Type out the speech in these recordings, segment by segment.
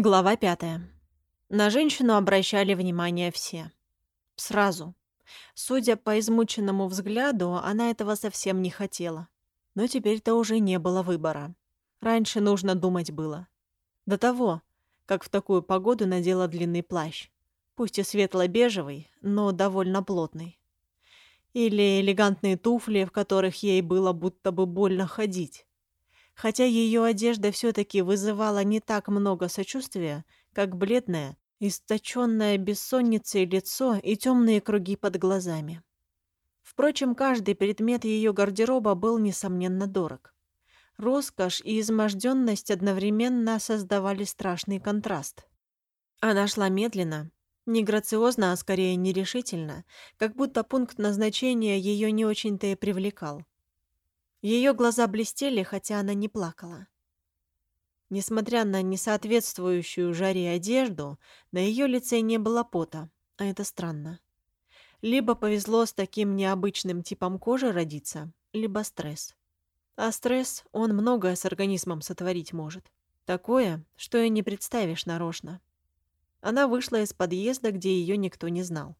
Глава пятая. На женщину обращали внимание все. Сразу. Судя по измученному взгляду, она этого совсем не хотела. Но теперь-то уже не было выбора. Раньше нужно думать было. До того, как в такую погоду надела длинный плащ. Пусть и светло-бежевый, но довольно плотный. Или элегантные туфли, в которых ей было будто бы больно ходить хотя ее одежда все-таки вызывала не так много сочувствия, как бледное, источенное бессонницей лицо и темные круги под глазами. Впрочем, каждый предмет ее гардероба был, несомненно, дорог. Роскошь и изможденность одновременно создавали страшный контраст. Она шла медленно, не грациозно, а скорее нерешительно, как будто пункт назначения ее не очень-то и привлекал. Ее глаза блестели, хотя она не плакала. Несмотря на несоответствующую жаре одежду, на ее лице не было пота, а это странно. Либо повезло с таким необычным типом кожи родиться, либо стресс. А стресс, он многое с организмом сотворить может. Такое, что и не представишь нарочно. Она вышла из подъезда, где ее никто не знал.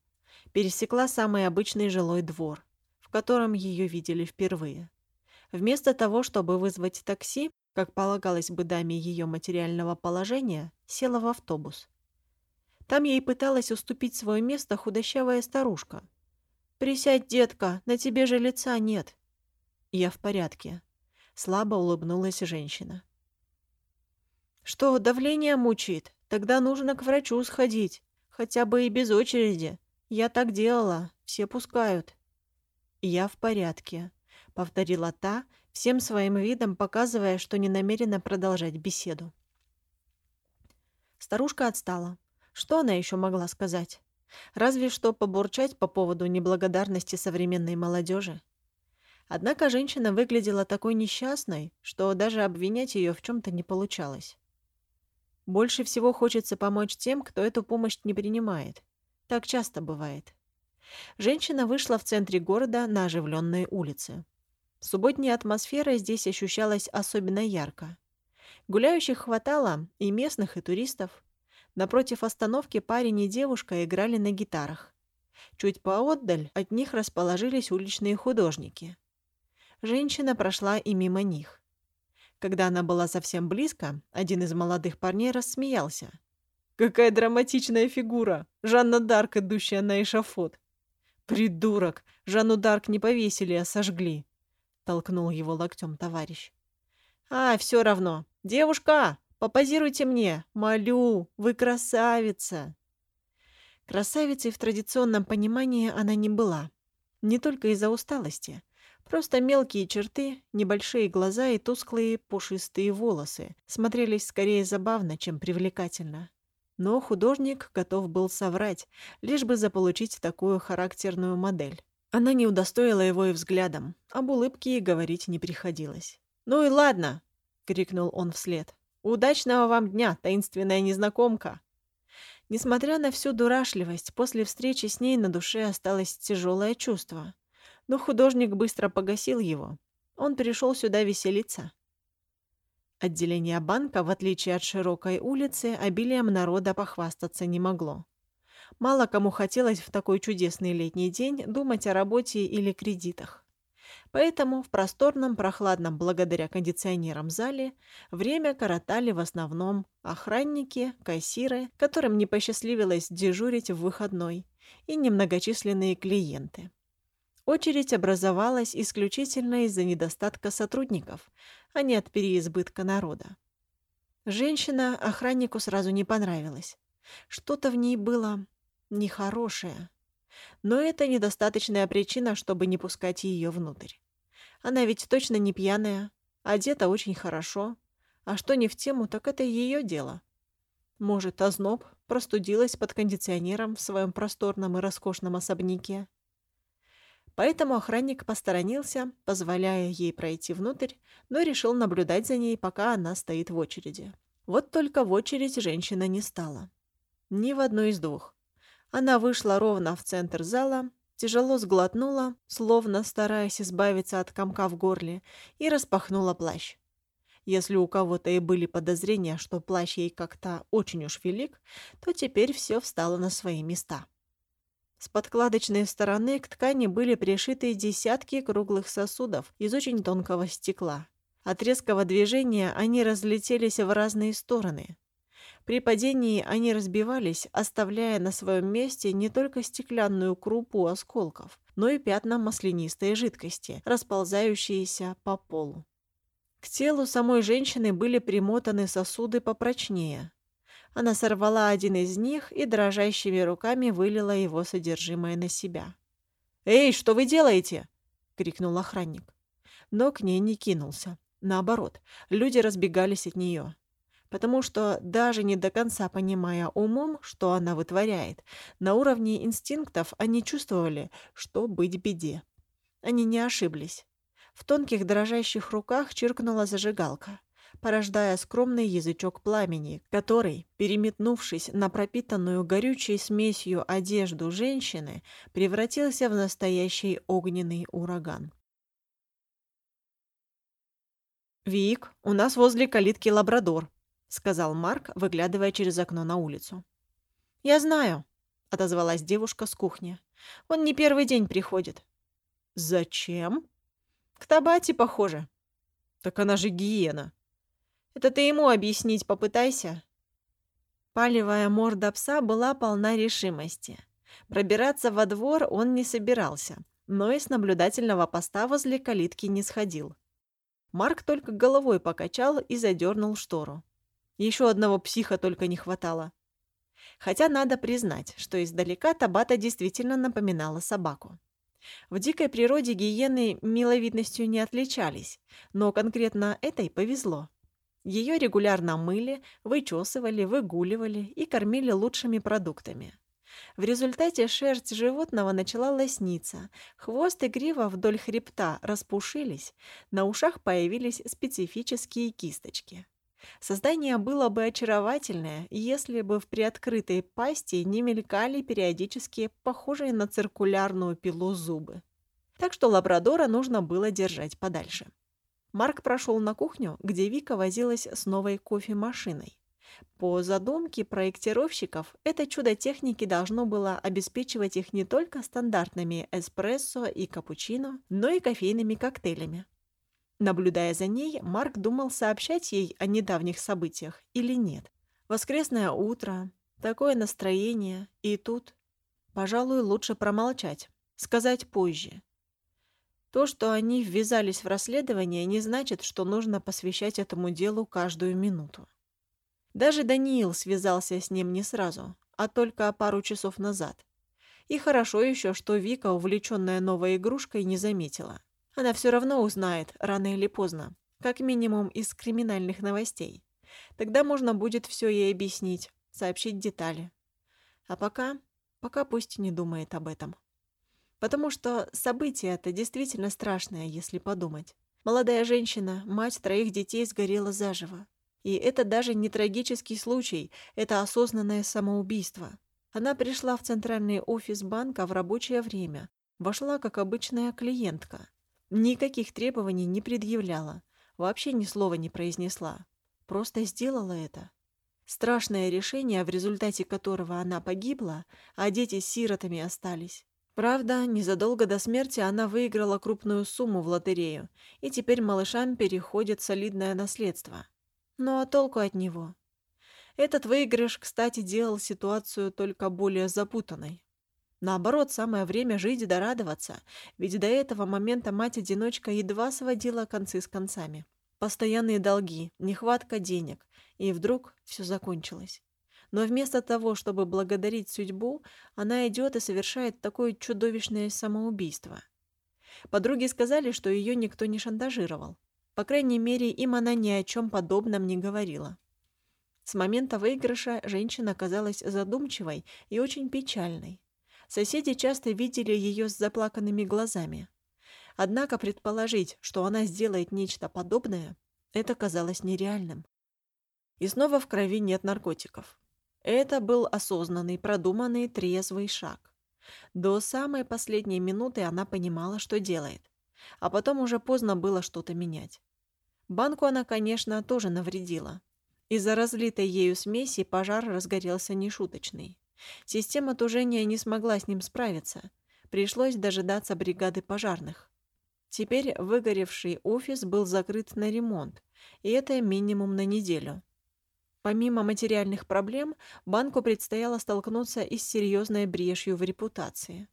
Пересекла самый обычный жилой двор, в котором ее видели впервые. Вместо того, чтобы вызвать такси, как полагалось бы даме ее материального положения, села в автобус. Там ей пыталась уступить свое место худощавая старушка. «Присядь, детка, на тебе же лица нет». «Я в порядке», — слабо улыбнулась женщина. «Что, давление мучает? Тогда нужно к врачу сходить, хотя бы и без очереди. Я так делала, все пускают». «Я в порядке», повторила та, всем своим видом показывая, что не намерена продолжать беседу. Старушка отстала. Что она еще могла сказать? Разве что побурчать по поводу неблагодарности современной молодежи. Однако женщина выглядела такой несчастной, что даже обвинять ее в чем-то не получалось. Больше всего хочется помочь тем, кто эту помощь не принимает. Так часто бывает. Женщина вышла в центре города на оживленные улицы. Субботняя атмосфера здесь ощущалась особенно ярко. Гуляющих хватало и местных, и туристов. Напротив остановки парень и девушка играли на гитарах. Чуть поотдаль от них расположились уличные художники. Женщина прошла и мимо них. Когда она была совсем близко, один из молодых парней рассмеялся. «Какая драматичная фигура! Жанна Дарк, идущая на эшафот!» «Придурок! Жанну Дарк не повесили, а сожгли!» Толкнул его локтем товарищ. А, все равно. Девушка, попозируйте мне. Молю, вы красавица. Красавицей в традиционном понимании она не была. Не только из-за усталости. Просто мелкие черты, небольшие глаза и тусклые пушистые волосы смотрелись скорее забавно, чем привлекательно. Но художник готов был соврать, лишь бы заполучить такую характерную модель. Она не удостоила его и взглядом, об улыбке и говорить не приходилось. «Ну и ладно!» — крикнул он вслед. «Удачного вам дня, таинственная незнакомка!» Несмотря на всю дурашливость, после встречи с ней на душе осталось тяжелое чувство. Но художник быстро погасил его. Он пришел сюда веселиться. Отделение банка, в отличие от широкой улицы, обилием народа похвастаться не могло. Мало кому хотелось в такой чудесный летний день думать о работе или кредитах. Поэтому в просторном, прохладном благодаря кондиционерам зале время коротали в основном охранники, кассиры, которым не посчастливилось дежурить в выходной, и немногочисленные клиенты. Очередь образовалась исключительно из-за недостатка сотрудников, а не от переизбытка народа. Женщина охраннику сразу не понравилась. Что-то в ней было нехорошее. Но это недостаточная причина, чтобы не пускать ее внутрь. Она ведь точно не пьяная, одета очень хорошо. А что не в тему, так это ее дело. Может, озноб простудилась под кондиционером в своем просторном и роскошном особняке. Поэтому охранник посторонился, позволяя ей пройти внутрь, но решил наблюдать за ней, пока она стоит в очереди. Вот только в очередь женщина не стала. Ни в одной из двух. Она вышла ровно в центр зала, тяжело сглотнула, словно стараясь избавиться от комка в горле, и распахнула плащ. Если у кого-то и были подозрения, что плащ ей как-то очень уж велик, то теперь все встало на свои места. С подкладочной стороны к ткани были пришиты десятки круглых сосудов из очень тонкого стекла. От резкого движения они разлетелись в разные стороны. При падении они разбивались, оставляя на своем месте не только стеклянную крупу осколков, но и пятна маслянистой жидкости, расползающиеся по полу. К телу самой женщины были примотаны сосуды попрочнее. Она сорвала один из них и дрожащими руками вылила его содержимое на себя. «Эй, что вы делаете?» — крикнул охранник. Но к ней не кинулся. Наоборот, люди разбегались от нее. Потому что, даже не до конца понимая умом, что она вытворяет, на уровне инстинктов они чувствовали, что быть беде. Они не ошиблись. В тонких дрожащих руках чиркнула зажигалка, порождая скромный язычок пламени, который, переметнувшись на пропитанную горючей смесью одежду женщины, превратился в настоящий огненный ураган. «Вик, у нас возле калитки лабрадор», — сказал Марк, выглядывая через окно на улицу. «Я знаю», — отозвалась девушка с кухни. «Он не первый день приходит». «Зачем?» К Табате похоже. Так она же гиена. Это ты ему объяснить попытайся. Палевая морда пса была полна решимости. Пробираться во двор он не собирался, но и с наблюдательного поста возле калитки не сходил. Марк только головой покачал и задернул штору. Еще одного психа только не хватало. Хотя надо признать, что издалека Табата действительно напоминала собаку. В дикой природе гиены миловидностью не отличались, но конкретно этой повезло. Ее регулярно мыли, вычесывали, выгуливали и кормили лучшими продуктами. В результате шерсть животного начала лосниться, хвост и грива вдоль хребта распушились, на ушах появились специфические кисточки. Создание было бы очаровательное, если бы в приоткрытой пасти не мелькали периодически похожие на циркулярную пилу зубы. Так что лабрадора нужно было держать подальше. Марк прошел на кухню, где Вика возилась с новой кофемашиной. По задумке проектировщиков, это чудо техники должно было обеспечивать их не только стандартными эспрессо и капучино, но и кофейными коктейлями. Наблюдая за ней, Марк думал, сообщать ей о недавних событиях или нет. Воскресное утро, такое настроение, и тут... Пожалуй, лучше промолчать, сказать позже. То, что они ввязались в расследование, не значит, что нужно посвящать этому делу каждую минуту. Даже Даниил связался с ним не сразу, а только пару часов назад. И хорошо еще, что Вика, увлеченная новой игрушкой, не заметила. Она все равно узнает, рано или поздно, как минимум из криминальных новостей. Тогда можно будет все ей объяснить, сообщить детали. А пока, пока пусть не думает об этом. Потому что событие это действительно страшное, если подумать. Молодая женщина, мать троих детей, сгорела заживо. И это даже не трагический случай, это осознанное самоубийство. Она пришла в центральный офис банка в рабочее время, вошла как обычная клиентка. Никаких требований не предъявляла, вообще ни слова не произнесла. Просто сделала это. Страшное решение, в результате которого она погибла, а дети сиротами остались. Правда, незадолго до смерти она выиграла крупную сумму в лотерею, и теперь малышам переходит солидное наследство. Ну а толку от него? Этот выигрыш, кстати, делал ситуацию только более запутанной. Наоборот, самое время жить да радоваться, ведь до этого момента мать-одиночка едва сводила концы с концами. Постоянные долги, нехватка денег, и вдруг все закончилось. Но вместо того, чтобы благодарить судьбу, она идет и совершает такое чудовищное самоубийство. Подруги сказали, что ее никто не шантажировал. По крайней мере, им она ни о чем подобном не говорила. С момента выигрыша женщина казалась задумчивой и очень печальной. Соседи часто видели ее с заплаканными глазами. Однако предположить, что она сделает нечто подобное, это казалось нереальным. И снова в крови нет наркотиков. Это был осознанный, продуманный, трезвый шаг. До самой последней минуты она понимала, что делает. А потом уже поздно было что-то менять. Банку она, конечно, тоже навредила. Из-за разлитой ею смеси пожар разгорелся нешуточный. Система тужения не смогла с ним справиться. Пришлось дожидаться бригады пожарных. Теперь выгоревший офис был закрыт на ремонт, и это минимум на неделю. Помимо материальных проблем, банку предстояло столкнуться и с серьезной брешью в репутации.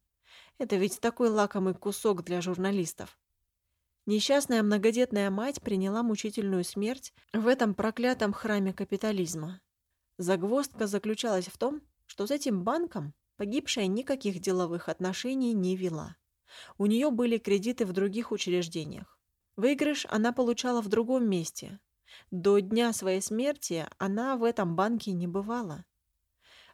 Это ведь такой лакомый кусок для журналистов. Несчастная многодетная мать приняла мучительную смерть в этом проклятом храме капитализма. Загвоздка заключалась в том, что с этим банком погибшая никаких деловых отношений не вела. У нее были кредиты в других учреждениях. Выигрыш она получала в другом месте. До дня своей смерти она в этом банке не бывала.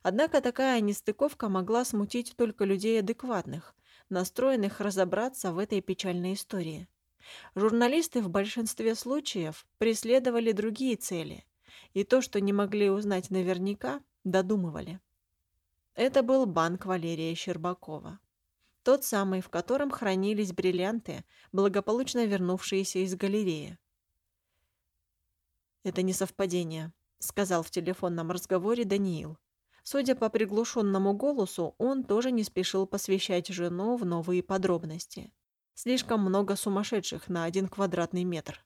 Однако такая нестыковка могла смутить только людей адекватных, настроенных разобраться в этой печальной истории. Журналисты в большинстве случаев преследовали другие цели, и то, что не могли узнать наверняка, додумывали. Это был банк Валерия Щербакова. Тот самый, в котором хранились бриллианты, благополучно вернувшиеся из галереи. «Это не совпадение», — сказал в телефонном разговоре Даниил. Судя по приглушенному голосу, он тоже не спешил посвящать жену в новые подробности. Слишком много сумасшедших на один квадратный метр.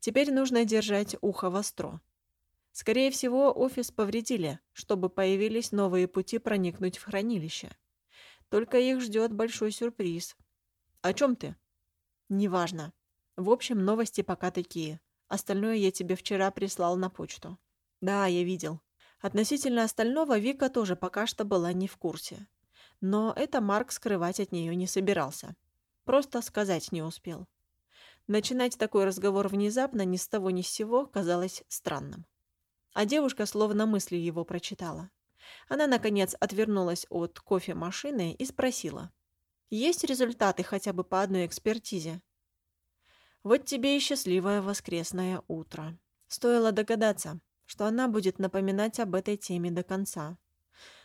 Теперь нужно держать ухо востро. Скорее всего, офис повредили, чтобы появились новые пути проникнуть в хранилище. Только их ждет большой сюрприз. О чем ты? Неважно. В общем, новости пока такие. Остальное я тебе вчера прислал на почту. Да, я видел. Относительно остального Вика тоже пока что была не в курсе. Но это Марк скрывать от нее не собирался. Просто сказать не успел. Начинать такой разговор внезапно ни с того ни с сего казалось странным. А девушка словно мысли его прочитала. Она, наконец, отвернулась от кофемашины и спросила. «Есть результаты хотя бы по одной экспертизе?» «Вот тебе и счастливое воскресное утро. Стоило догадаться, что она будет напоминать об этой теме до конца.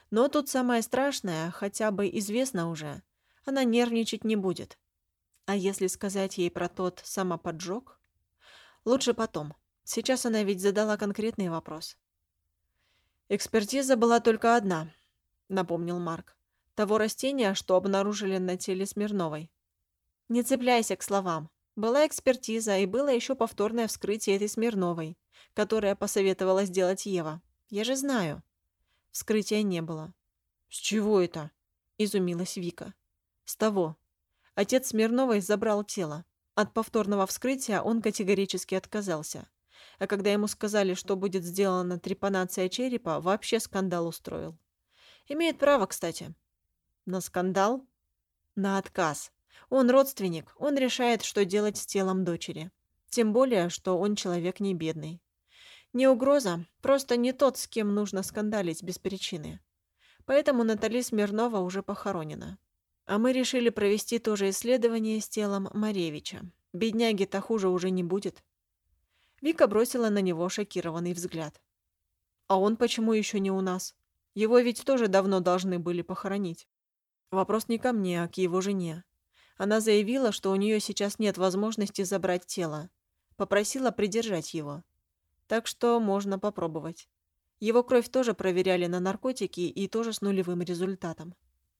Но тут самое страшное, хотя бы известно уже, она нервничать не будет. А если сказать ей про тот самоподжог? Лучше потом. Сейчас она ведь задала конкретный вопрос. «Экспертиза была только одна», — напомнил Марк. «Того растения, что обнаружили на теле Смирновой». «Не цепляйся к словам. Была экспертиза, и было еще повторное вскрытие этой Смирновой которое посоветовала сделать Ева. Я же знаю. Вскрытия не было. «С чего это?» – изумилась Вика. «С того. Отец Смирновой забрал тело. От повторного вскрытия он категорически отказался. А когда ему сказали, что будет сделана трепанация черепа, вообще скандал устроил. Имеет право, кстати. На скандал? На отказ. Он родственник, он решает, что делать с телом дочери. Тем более, что он человек не бедный. Не угроза, просто не тот, с кем нужно скандалить без причины. Поэтому Натали Смирнова уже похоронена. А мы решили провести то же исследование с телом Маревича. Бедняги-то хуже уже не будет. Вика бросила на него шокированный взгляд. А он почему еще не у нас? Его ведь тоже давно должны были похоронить. Вопрос не ко мне, а к его жене. Она заявила, что у нее сейчас нет возможности забрать тело. Попросила придержать его. Так что можно попробовать. Его кровь тоже проверяли на наркотики и тоже с нулевым результатом.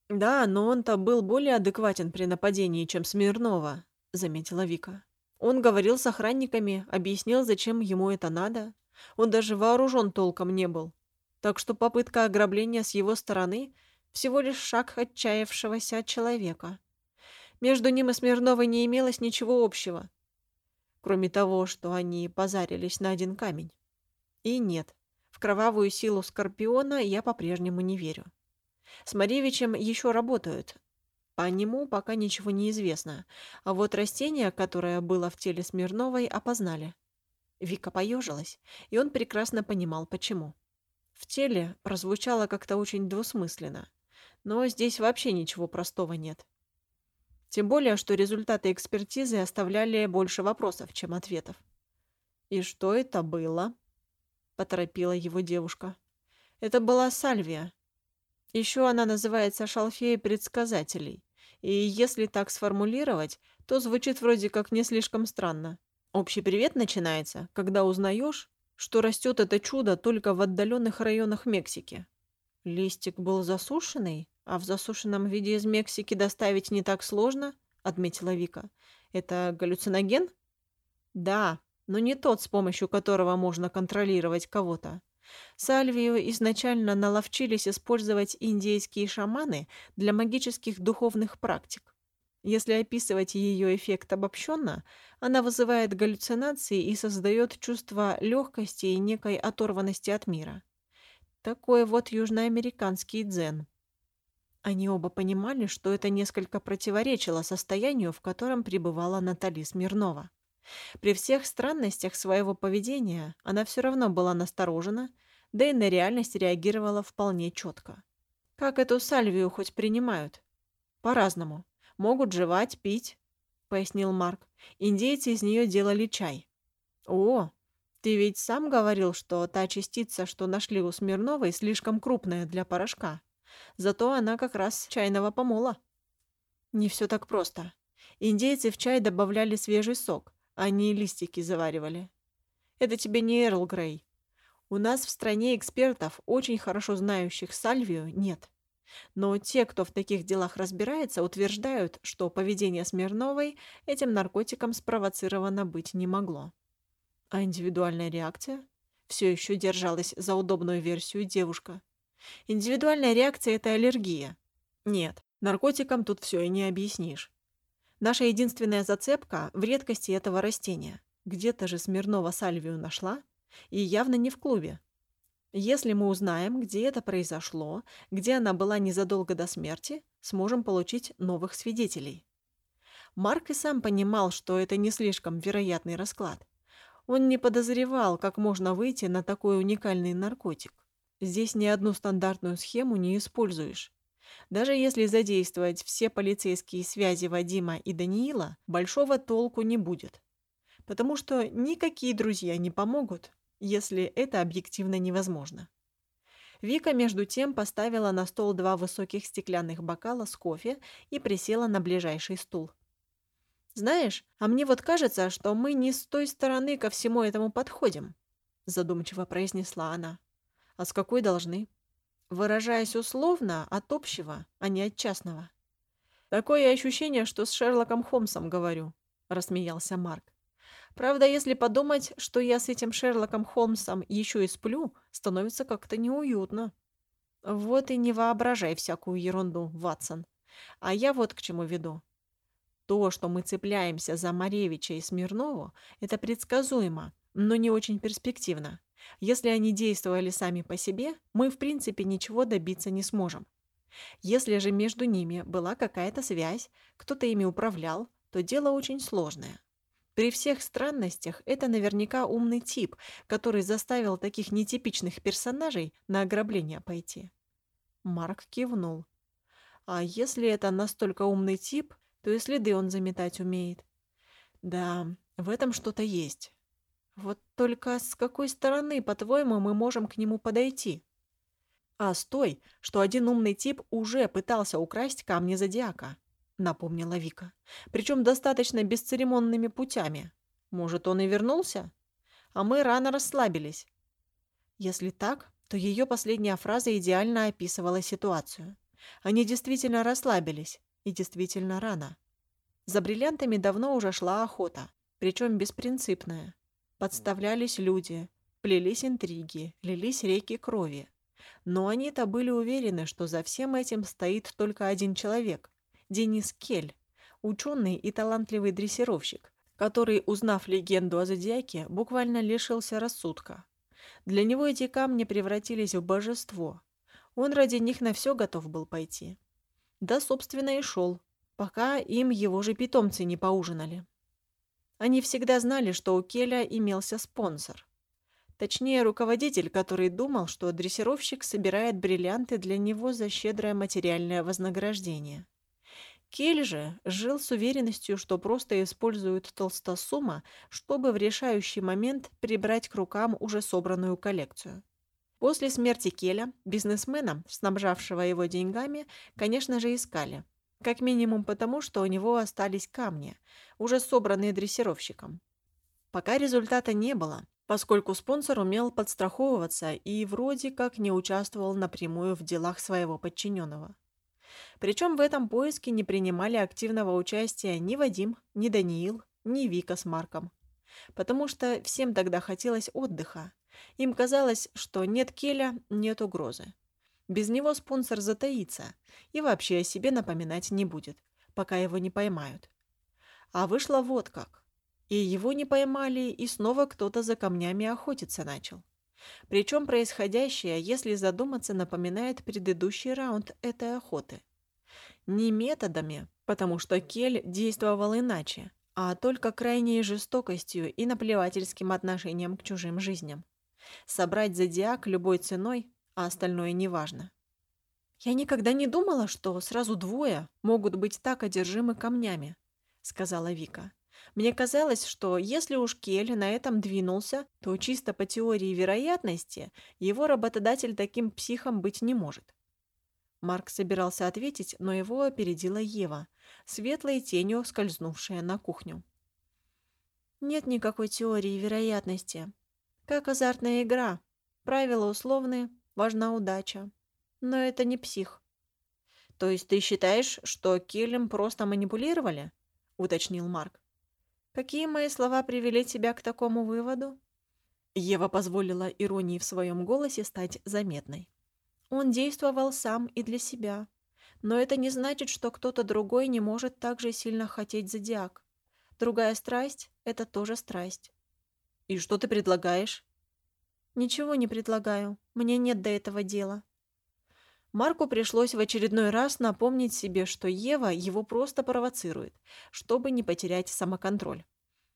«Да, но он-то был более адекватен при нападении, чем Смирнова», — заметила Вика. «Он говорил с охранниками, объяснил, зачем ему это надо. Он даже вооружен толком не был. Так что попытка ограбления с его стороны — всего лишь шаг отчаявшегося человека. Между ним и Смирновой не имелось ничего общего кроме того, что они позарились на один камень. И нет, в кровавую силу Скорпиона я по-прежнему не верю. С Маревичем еще работают. По нему пока ничего не известно, а вот растение, которое было в теле Смирновой, опознали. Вика поежилась, и он прекрасно понимал, почему. В теле прозвучало как-то очень двусмысленно, но здесь вообще ничего простого нет. Тем более, что результаты экспертизы оставляли больше вопросов, чем ответов. «И что это было?» – поторопила его девушка. «Это была сальвия. Еще она называется шалфеей предсказателей. И если так сформулировать, то звучит вроде как не слишком странно. Общий привет начинается, когда узнаешь, что растет это чудо только в отдаленных районах Мексики. Листик был засушенный, а в засушенном виде из Мексики доставить не так сложно, отметила Вика. Это галлюциноген? Да, но не тот, с помощью которого можно контролировать кого-то. Сальвию изначально наловчились использовать индейские шаманы для магических духовных практик. Если описывать ее эффект обобщенно, она вызывает галлюцинации и создает чувство легкости и некой оторванности от мира. Такой вот южноамериканский дзен. Они оба понимали, что это несколько противоречило состоянию, в котором пребывала Натали Смирнова. При всех странностях своего поведения она все равно была насторожена, да и на реальность реагировала вполне четко. Как эту сальвию хоть принимают? По-разному. Могут жевать, пить, пояснил Марк. Индейцы из нее делали чай. О, ты ведь сам говорил, что та частица, что нашли у Смирновой, слишком крупная для порошка. Зато она как раз чайного помола. Не все так просто. Индейцы в чай добавляли свежий сок, не листики заваривали. Это тебе не Эрл Грей. У нас в стране экспертов, очень хорошо знающих сальвию, нет. Но те, кто в таких делах разбирается, утверждают, что поведение Смирновой этим наркотиком спровоцировано быть не могло. А индивидуальная реакция? Все еще держалась за удобную версию девушка. Индивидуальная реакция – это аллергия. Нет, наркотикам тут все и не объяснишь. Наша единственная зацепка в редкости этого растения. Где-то же Смирнова сальвию нашла, и явно не в клубе. Если мы узнаем, где это произошло, где она была незадолго до смерти, сможем получить новых свидетелей. Марк и сам понимал, что это не слишком вероятный расклад. Он не подозревал, как можно выйти на такой уникальный наркотик. Здесь ни одну стандартную схему не используешь. Даже если задействовать все полицейские связи Вадима и Даниила, большого толку не будет. Потому что никакие друзья не помогут, если это объективно невозможно. Вика, между тем, поставила на стол два высоких стеклянных бокала с кофе и присела на ближайший стул. «Знаешь, а мне вот кажется, что мы не с той стороны ко всему этому подходим», задумчиво произнесла она. «А с какой должны?» Выражаясь условно, от общего, а не от частного. «Такое ощущение, что с Шерлоком Холмсом говорю», — рассмеялся Марк. Правда, если подумать, что я с этим Шерлоком Холмсом еще и сплю, становится как-то неуютно. Вот и не воображай всякую ерунду, Ватсон. А я вот к чему веду. То, что мы цепляемся за Маревича и Смирнову, это предсказуемо, но не очень перспективно. Если они действовали сами по себе, мы в принципе ничего добиться не сможем. Если же между ними была какая-то связь, кто-то ими управлял, то дело очень сложное. При всех странностях это наверняка умный тип, который заставил таких нетипичных персонажей на ограбление пойти. Марк кивнул. А если это настолько умный тип, то и следы он заметать умеет. Да, в этом что-то есть. Вот только с какой стороны, по-твоему, мы можем к нему подойти? А стой, что один умный тип уже пытался украсть камни зодиака. — напомнила Вика. «Причем достаточно бесцеремонными путями. Может, он и вернулся? А мы рано расслабились». Если так, то ее последняя фраза идеально описывала ситуацию. Они действительно расслабились, и действительно рано. За бриллиантами давно уже шла охота, причем беспринципная. Подставлялись люди, плелись интриги, лились реки крови. Но они-то были уверены, что за всем этим стоит только один человек Денис Кель, ученый и талантливый дрессировщик, который, узнав легенду о Зодиаке, буквально лишился рассудка. Для него эти камни превратились в божество. Он ради них на все готов был пойти. Да, собственно, и шел, пока им его же питомцы не поужинали. Они всегда знали, что у Келя имелся спонсор. Точнее, руководитель, который думал, что дрессировщик собирает бриллианты для него за щедрое материальное вознаграждение. Кель же жил с уверенностью, что просто использует толстосума, чтобы в решающий момент прибрать к рукам уже собранную коллекцию. После смерти Келя бизнесмена, снабжавшего его деньгами, конечно же, искали. Как минимум потому, что у него остались камни, уже собранные дрессировщиком. Пока результата не было, поскольку спонсор умел подстраховываться и вроде как не участвовал напрямую в делах своего подчиненного. Причем в этом поиске не принимали активного участия ни Вадим, ни Даниил, ни Вика с Марком. Потому что всем тогда хотелось отдыха. Им казалось, что нет Келя, нет угрозы. Без него спонсор затаится и вообще о себе напоминать не будет, пока его не поймают. А вышло вот как. И его не поймали, и снова кто-то за камнями охотиться начал. Причем происходящее, если задуматься, напоминает предыдущий раунд этой охоты. Не методами, потому что Кель действовал иначе, а только крайней жестокостью и наплевательским отношением к чужим жизням. Собрать зодиак любой ценой, а остальное неважно. «Я никогда не думала, что сразу двое могут быть так одержимы камнями», — сказала Вика. «Мне казалось, что если уж Кель на этом двинулся, то чисто по теории вероятности его работодатель таким психом быть не может». Марк собирался ответить, но его опередила Ева, светлой тенью скользнувшая на кухню. «Нет никакой теории вероятности. Как азартная игра. Правила условные, важна удача. Но это не псих. То есть ты считаешь, что Келлем просто манипулировали? уточнил Марк. Какие мои слова привели тебя к такому выводу? Ева позволила иронии в своем голосе стать заметной. Он действовал сам и для себя. Но это не значит, что кто-то другой не может так же сильно хотеть зодиак. Другая страсть — это тоже страсть. «И что ты предлагаешь?» «Ничего не предлагаю. Мне нет до этого дела». Марку пришлось в очередной раз напомнить себе, что Ева его просто провоцирует, чтобы не потерять самоконтроль.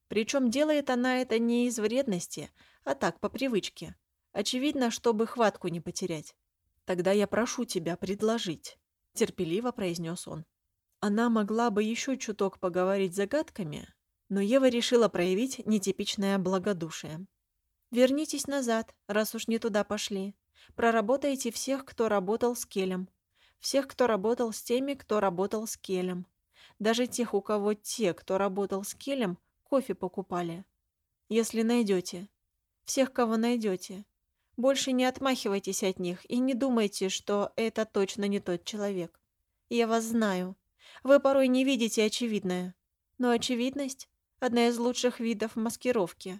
Причем делает она это не из вредности, а так, по привычке. Очевидно, чтобы хватку не потерять. «Тогда я прошу тебя предложить», — терпеливо произнес он. Она могла бы еще чуток поговорить загадками, но Ева решила проявить нетипичное благодушие. Вернитесь назад, раз уж не туда пошли. Проработайте всех, кто работал с Келем. Всех, кто работал с теми, кто работал с Келем. Даже тех, у кого те, кто работал с Келем, кофе покупали. Если найдете. Всех, кого найдете. Больше не отмахивайтесь от них и не думайте, что это точно не тот человек. Я вас знаю. Вы порой не видите очевидное. Но очевидность – одна из лучших видов маскировки.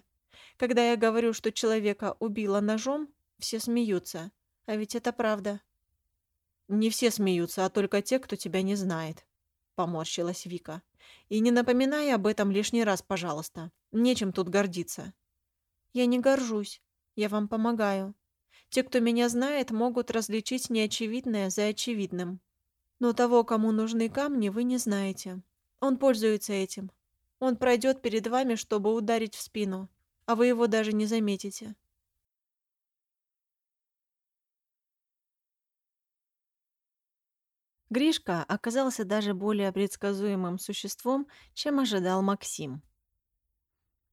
Когда я говорю, что человека убило ножом, все смеются. А ведь это правда. Не все смеются, а только те, кто тебя не знает. Поморщилась Вика. И не напоминай об этом лишний раз, пожалуйста. Нечем тут гордиться. Я не горжусь. Я вам помогаю. Те, кто меня знает, могут различить неочевидное за очевидным. Но того, кому нужны камни, вы не знаете. Он пользуется этим. Он пройдет перед вами, чтобы ударить в спину а вы его даже не заметите. Гришка оказался даже более предсказуемым существом, чем ожидал Максим.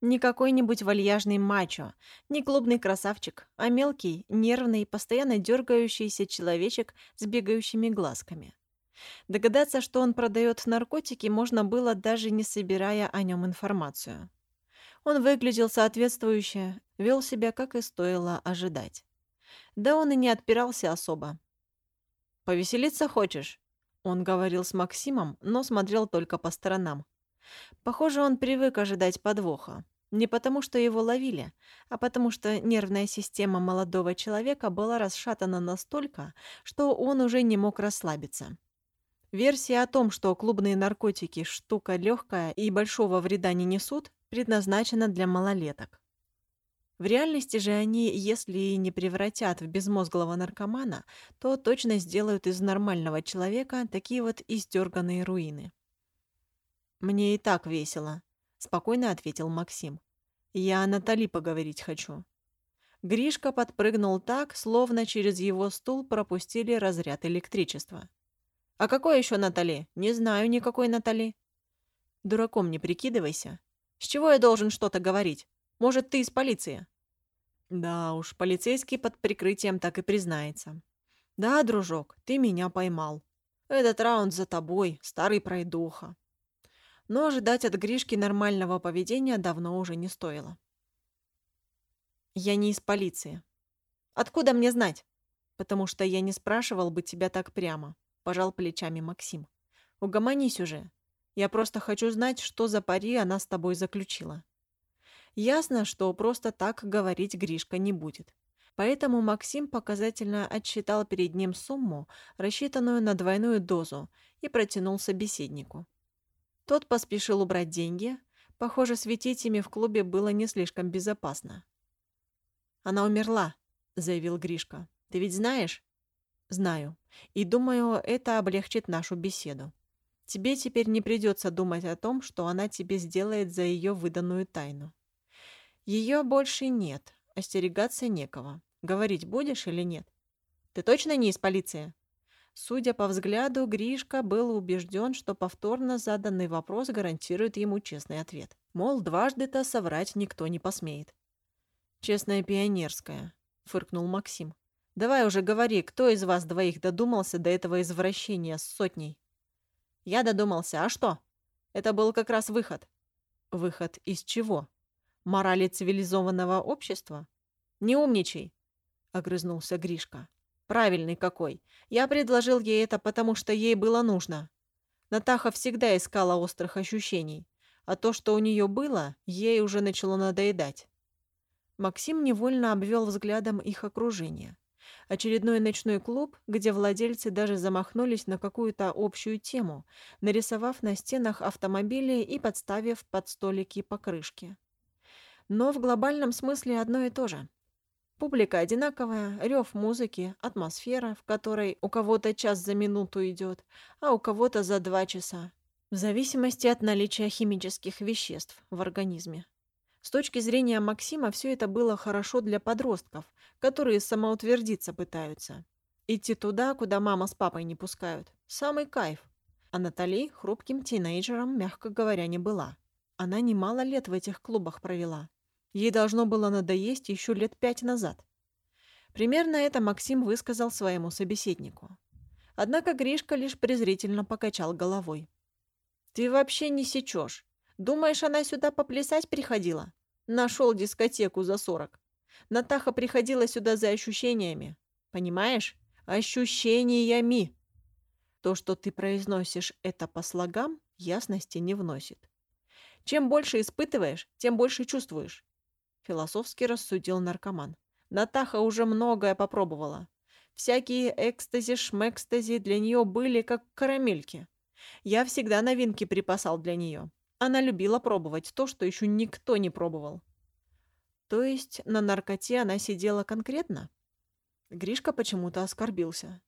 Не какой-нибудь вальяжный мачо, не клубный красавчик, а мелкий, нервный, постоянно дергающийся человечек с бегающими глазками. Догадаться, что он продает наркотики, можно было, даже не собирая о нем информацию. Он выглядел соответствующе, вел себя, как и стоило ожидать. Да он и не отпирался особо. «Повеселиться хочешь?» Он говорил с Максимом, но смотрел только по сторонам. Похоже, он привык ожидать подвоха. Не потому, что его ловили, а потому что нервная система молодого человека была расшатана настолько, что он уже не мог расслабиться. Версия о том, что клубные наркотики – штука легкая и большого вреда не несут, предназначена для малолеток. В реальности же они, если и не превратят в безмозглого наркомана, то точно сделают из нормального человека такие вот издерганные руины. «Мне и так весело», — спокойно ответил Максим. «Я о Натали поговорить хочу». Гришка подпрыгнул так, словно через его стул пропустили разряд электричества. «А какой еще Натали? Не знаю никакой Натали». «Дураком не прикидывайся. С чего я должен что-то говорить? Может, ты из полиции?» Да уж, полицейский под прикрытием так и признается. «Да, дружок, ты меня поймал. Этот раунд за тобой, старый пройдоха». Но ожидать от Гришки нормального поведения давно уже не стоило. «Я не из полиции. Откуда мне знать? Потому что я не спрашивал бы тебя так прямо», – пожал плечами Максим. «Угомонись уже. Я просто хочу знать, что за пари она с тобой заключила». Ясно, что просто так говорить Гришка не будет. Поэтому Максим показательно отсчитал перед ним сумму, рассчитанную на двойную дозу, и протянул собеседнику. Тот поспешил убрать деньги. Похоже, светить ими в клубе было не слишком безопасно. «Она умерла», — заявил Гришка. «Ты ведь знаешь?» «Знаю. И думаю, это облегчит нашу беседу. Тебе теперь не придется думать о том, что она тебе сделает за ее выданную тайну. Ее больше нет, остерегаться некого. Говорить будешь или нет? Ты точно не из полиции? Судя по взгляду, Гришка был убежден, что повторно заданный вопрос гарантирует ему честный ответ. Мол, дважды-то соврать никто не посмеет. «Честная пионерская», — фыркнул Максим. «Давай уже говори, кто из вас двоих додумался до этого извращения с сотней?» «Я додумался. А что?» «Это был как раз выход». «Выход из чего? Морали цивилизованного общества?» «Не умничай. — огрызнулся Гришка. «Правильный какой. Я предложил ей это, потому что ей было нужно. Натаха всегда искала острых ощущений, а то, что у нее было, ей уже начало надоедать». Максим невольно обвел взглядом их окружение. Очередной ночной клуб, где владельцы даже замахнулись на какую-то общую тему, нарисовав на стенах автомобили и подставив под столики покрышки. Но в глобальном смысле одно и то же. Публика одинаковая, рев музыки, атмосфера, в которой у кого-то час за минуту идет, а у кого-то за два часа, в зависимости от наличия химических веществ в организме. С точки зрения Максима все это было хорошо для подростков, которые самоутвердиться пытаются. Идти туда, куда мама с папой не пускают. Самый кайф. А Натали хрупким тинейджером, мягко говоря, не была. Она немало лет в этих клубах провела. Ей должно было надоесть еще лет пять назад. Примерно это Максим высказал своему собеседнику. Однако Гришка лишь презрительно покачал головой. «Ты вообще не сечешь. Думаешь, она сюда поплясать приходила? Нашел дискотеку за сорок. Натаха приходила сюда за ощущениями. Понимаешь? Ощущениями. То, что ты произносишь это по слогам, ясности не вносит. Чем больше испытываешь, тем больше чувствуешь. Философски рассудил наркоман. Натаха уже многое попробовала. Всякие экстази-шмекстази для нее были как карамельки. Я всегда новинки припасал для нее. Она любила пробовать то, что еще никто не пробовал. То есть на наркоте она сидела конкретно? Гришка почему-то оскорбился.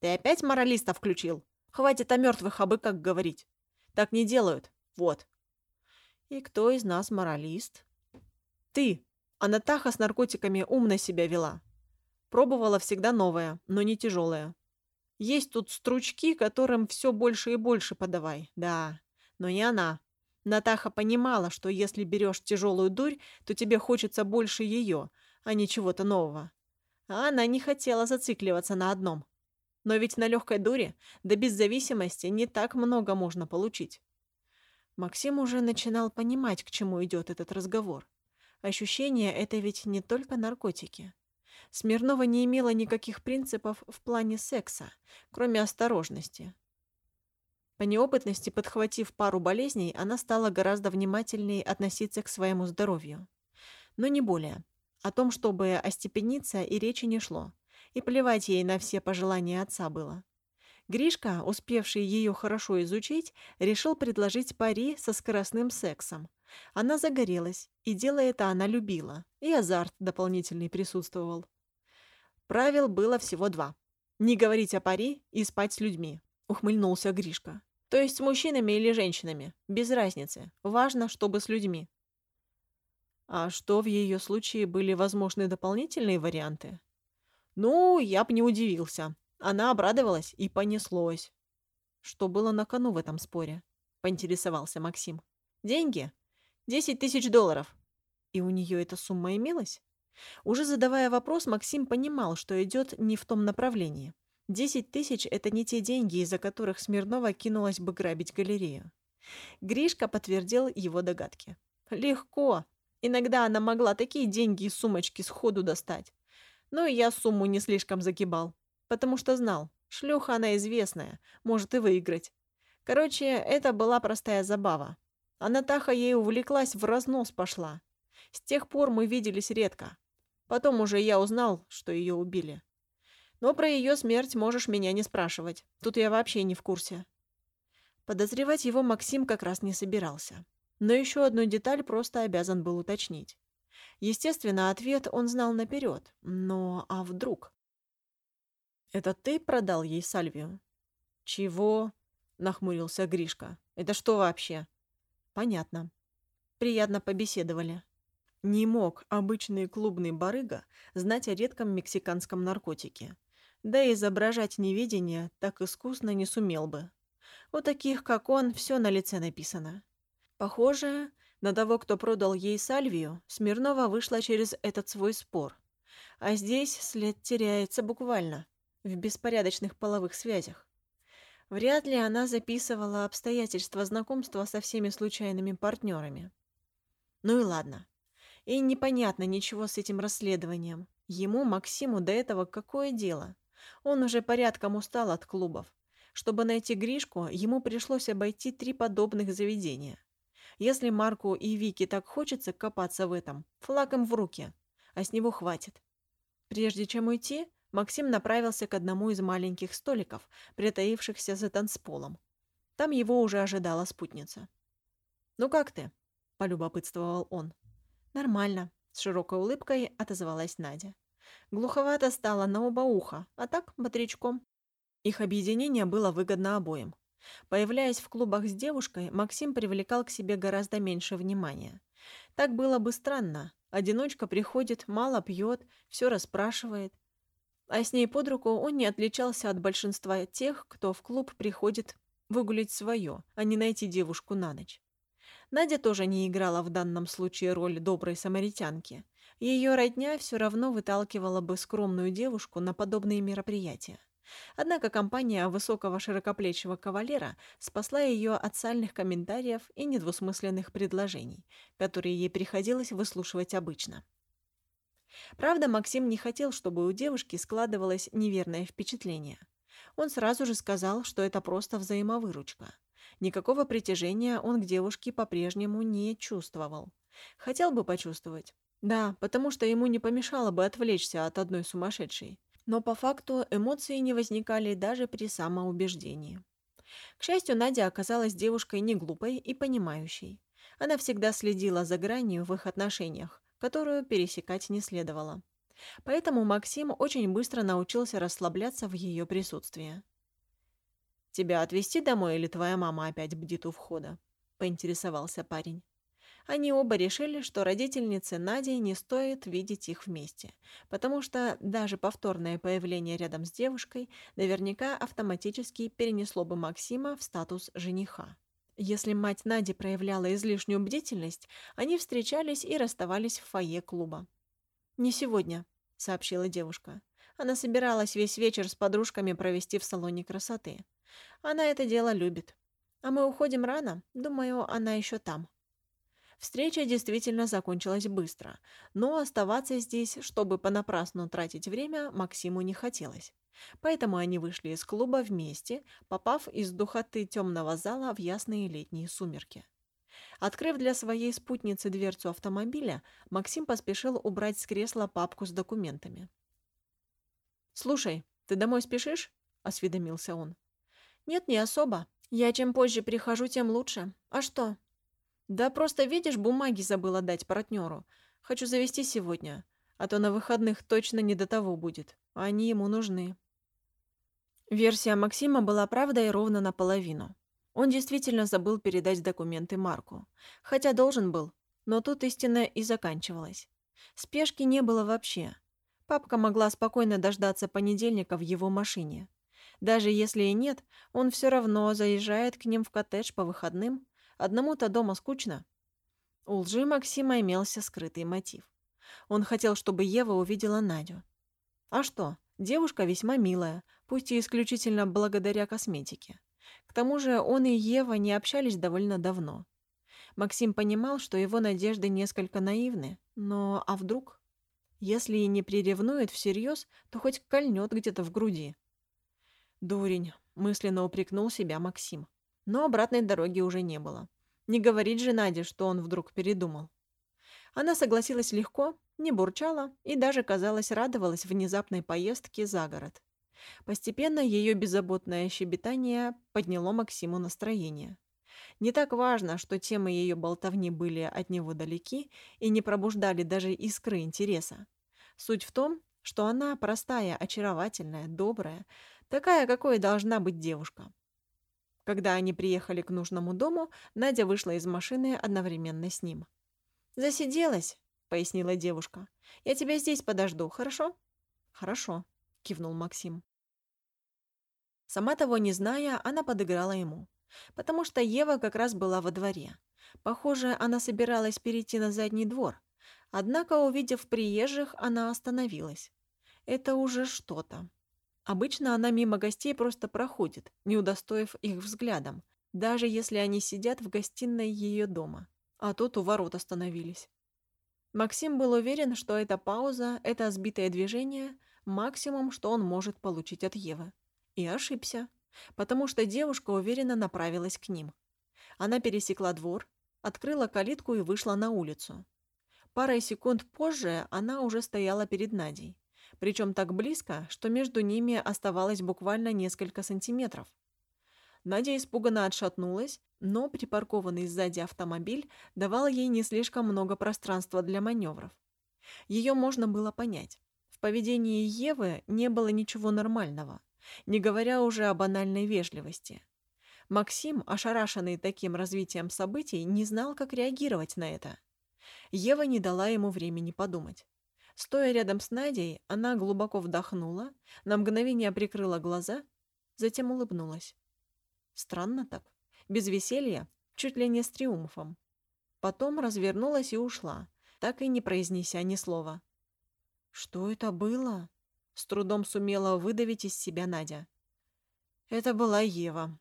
«Ты опять моралиста включил? Хватит о мертвых абы как говорить. Так не делают. Вот». «И кто из нас моралист?» Ты. А Натаха с наркотиками умно себя вела. Пробовала всегда новое, но не тяжелое. Есть тут стручки, которым все больше и больше подавай. Да, но не она. Натаха понимала, что если берешь тяжелую дурь, то тебе хочется больше ее, а не чего-то нового. А она не хотела зацикливаться на одном. Но ведь на легкой дуре, да без зависимости, не так много можно получить. Максим уже начинал понимать, к чему идет этот разговор. Ощущение — это ведь не только наркотики. Смирнова не имела никаких принципов в плане секса, кроме осторожности. По неопытности, подхватив пару болезней, она стала гораздо внимательнее относиться к своему здоровью. Но не более. О том, чтобы остепениться, и речи не шло. И плевать ей на все пожелания отца было. Гришка, успевший ее хорошо изучить, решил предложить пари со скоростным сексом, она загорелась, и дело это она любила, и азарт дополнительный присутствовал. Правил было всего два. Не говорить о пари и спать с людьми, ухмыльнулся Гришка. То есть с мужчинами или женщинами, без разницы. Важно, чтобы с людьми. А что в ее случае были возможны дополнительные варианты? Ну, я б не удивился. Она обрадовалась и понеслось. Что было на кону в этом споре? Поинтересовался Максим. Деньги? Десять тысяч долларов. И у нее эта сумма имелась? Уже задавая вопрос, Максим понимал, что идет не в том направлении. Десять тысяч – это не те деньги, из-за которых Смирнова кинулась бы грабить галерею. Гришка подтвердил его догадки. Легко. Иногда она могла такие деньги из сумочки сходу достать. Но я сумму не слишком загибал, потому что знал, шлюха она известная, может и выиграть. Короче, это была простая забава. А Натаха ей увлеклась, в разнос пошла. С тех пор мы виделись редко. Потом уже я узнал, что ее убили. Но про ее смерть можешь меня не спрашивать. Тут я вообще не в курсе. Подозревать его Максим как раз не собирался. Но еще одну деталь просто обязан был уточнить. Естественно, ответ он знал наперед. Но а вдруг? «Это ты продал ей сальвию?» «Чего?» — нахмурился Гришка. «Это что вообще?» «Понятно. Приятно побеседовали». Не мог обычный клубный барыга знать о редком мексиканском наркотике. Да и изображать неведение так искусно не сумел бы. У таких, как он, все на лице написано. Похоже, на того, кто продал ей сальвию, Смирнова вышла через этот свой спор. А здесь след теряется буквально, в беспорядочных половых связях. Вряд ли она записывала обстоятельства знакомства со всеми случайными партнерами. Ну и ладно. И непонятно ничего с этим расследованием. Ему, Максиму, до этого какое дело? Он уже порядком устал от клубов. Чтобы найти Гришку, ему пришлось обойти три подобных заведения. Если Марку и Вике так хочется копаться в этом, флаг им в руки, а с него хватит. Прежде чем уйти, Максим направился к одному из маленьких столиков, притаившихся за танцполом. Там его уже ожидала спутница. «Ну как ты?» – полюбопытствовал он. «Нормально», — с широкой улыбкой отозвалась Надя. Глуховато стало на оба уха, а так бодрячком. Их объединение было выгодно обоим. Появляясь в клубах с девушкой, Максим привлекал к себе гораздо меньше внимания. Так было бы странно. Одиночка приходит, мало пьет, все расспрашивает. А с ней под руку он не отличался от большинства тех, кто в клуб приходит выгулить свое, а не найти девушку на ночь. Надя тоже не играла в данном случае роль доброй самаритянки. Ее родня все равно выталкивала бы скромную девушку на подобные мероприятия. Однако компания высокого широкоплечего кавалера спасла ее от сальных комментариев и недвусмысленных предложений, которые ей приходилось выслушивать обычно. Правда, Максим не хотел, чтобы у девушки складывалось неверное впечатление. Он сразу же сказал, что это просто взаимовыручка – Никакого притяжения он к девушке по-прежнему не чувствовал. Хотел бы почувствовать. Да, потому что ему не помешало бы отвлечься от одной сумасшедшей. Но по факту эмоции не возникали даже при самоубеждении. К счастью, Надя оказалась девушкой не глупой и понимающей. Она всегда следила за гранью в их отношениях, которую пересекать не следовало. Поэтому Максим очень быстро научился расслабляться в ее присутствии. «Тебя отвезти домой или твоя мама опять бдит у входа?» – поинтересовался парень. Они оба решили, что родительнице Нади не стоит видеть их вместе, потому что даже повторное появление рядом с девушкой наверняка автоматически перенесло бы Максима в статус жениха. Если мать Нади проявляла излишнюю бдительность, они встречались и расставались в фойе клуба. «Не сегодня», — сообщила девушка. Она собиралась весь вечер с подружками провести в салоне красоты. Она это дело любит. А мы уходим рано. Думаю, она еще там. Встреча действительно закончилась быстро, но оставаться здесь, чтобы понапрасну тратить время, Максиму не хотелось. Поэтому они вышли из клуба вместе, попав из духоты темного зала в ясные летние сумерки. Открыв для своей спутницы дверцу автомобиля, Максим поспешил убрать с кресла папку с документами. «Слушай, ты домой спешишь?» – осведомился он. «Нет, не особо. Я чем позже прихожу, тем лучше. А что?» «Да просто, видишь, бумаги забыла дать партнеру. Хочу завести сегодня, а то на выходных точно не до того будет. Они ему нужны». Версия Максима была правдой ровно наполовину. Он действительно забыл передать документы Марку. Хотя должен был, но тут истина и заканчивалась. Спешки не было вообще. Папка могла спокойно дождаться понедельника в его машине. Даже если и нет, он все равно заезжает к ним в коттедж по выходным. Одному-то дома скучно. У лжи Максима имелся скрытый мотив. Он хотел, чтобы Ева увидела Надю. А что, девушка весьма милая, пусть и исключительно благодаря косметике. К тому же он и Ева не общались довольно давно. Максим понимал, что его надежды несколько наивны, но а вдруг? Если и не приревнует всерьез, то хоть кольнет где-то в груди. «Дурень», — мысленно упрекнул себя Максим. Но обратной дороги уже не было. Не говорить же Наде, что он вдруг передумал. Она согласилась легко, не бурчала и даже, казалось, радовалась внезапной поездке за город. Постепенно ее беззаботное щебетание подняло Максиму настроение. Не так важно, что темы ее болтовни были от него далеки и не пробуждали даже искры интереса. Суть в том, что она простая, очаровательная, добрая, такая, какой должна быть девушка. Когда они приехали к нужному дому, Надя вышла из машины одновременно с ним. «Засиделась», — пояснила девушка. «Я тебя здесь подожду, хорошо?» «Хорошо», — кивнул Максим. Сама того не зная, она подыграла ему. Потому что Ева как раз была во дворе. Похоже, она собиралась перейти на задний двор. Однако, увидев приезжих, она остановилась. Это уже что-то. Обычно она мимо гостей просто проходит, не удостоив их взглядом, даже если они сидят в гостиной ее дома. А тут у ворот остановились. Максим был уверен, что эта пауза, это сбитое движение – максимум, что он может получить от Евы. И ошибся, потому что девушка уверенно направилась к ним. Она пересекла двор, открыла калитку и вышла на улицу. Парой секунд позже она уже стояла перед Надей причем так близко, что между ними оставалось буквально несколько сантиметров. Надя испуганно отшатнулась, но припаркованный сзади автомобиль давал ей не слишком много пространства для маневров. Ее можно было понять. В поведении Евы не было ничего нормального, не говоря уже о банальной вежливости. Максим, ошарашенный таким развитием событий, не знал, как реагировать на это. Ева не дала ему времени подумать. Стоя рядом с Надей, она глубоко вдохнула, на мгновение прикрыла глаза, затем улыбнулась. Странно так, без веселья, чуть ли не с триумфом. Потом развернулась и ушла, так и не произнеся ни слова. «Что это было?» — с трудом сумела выдавить из себя Надя. «Это была Ева»,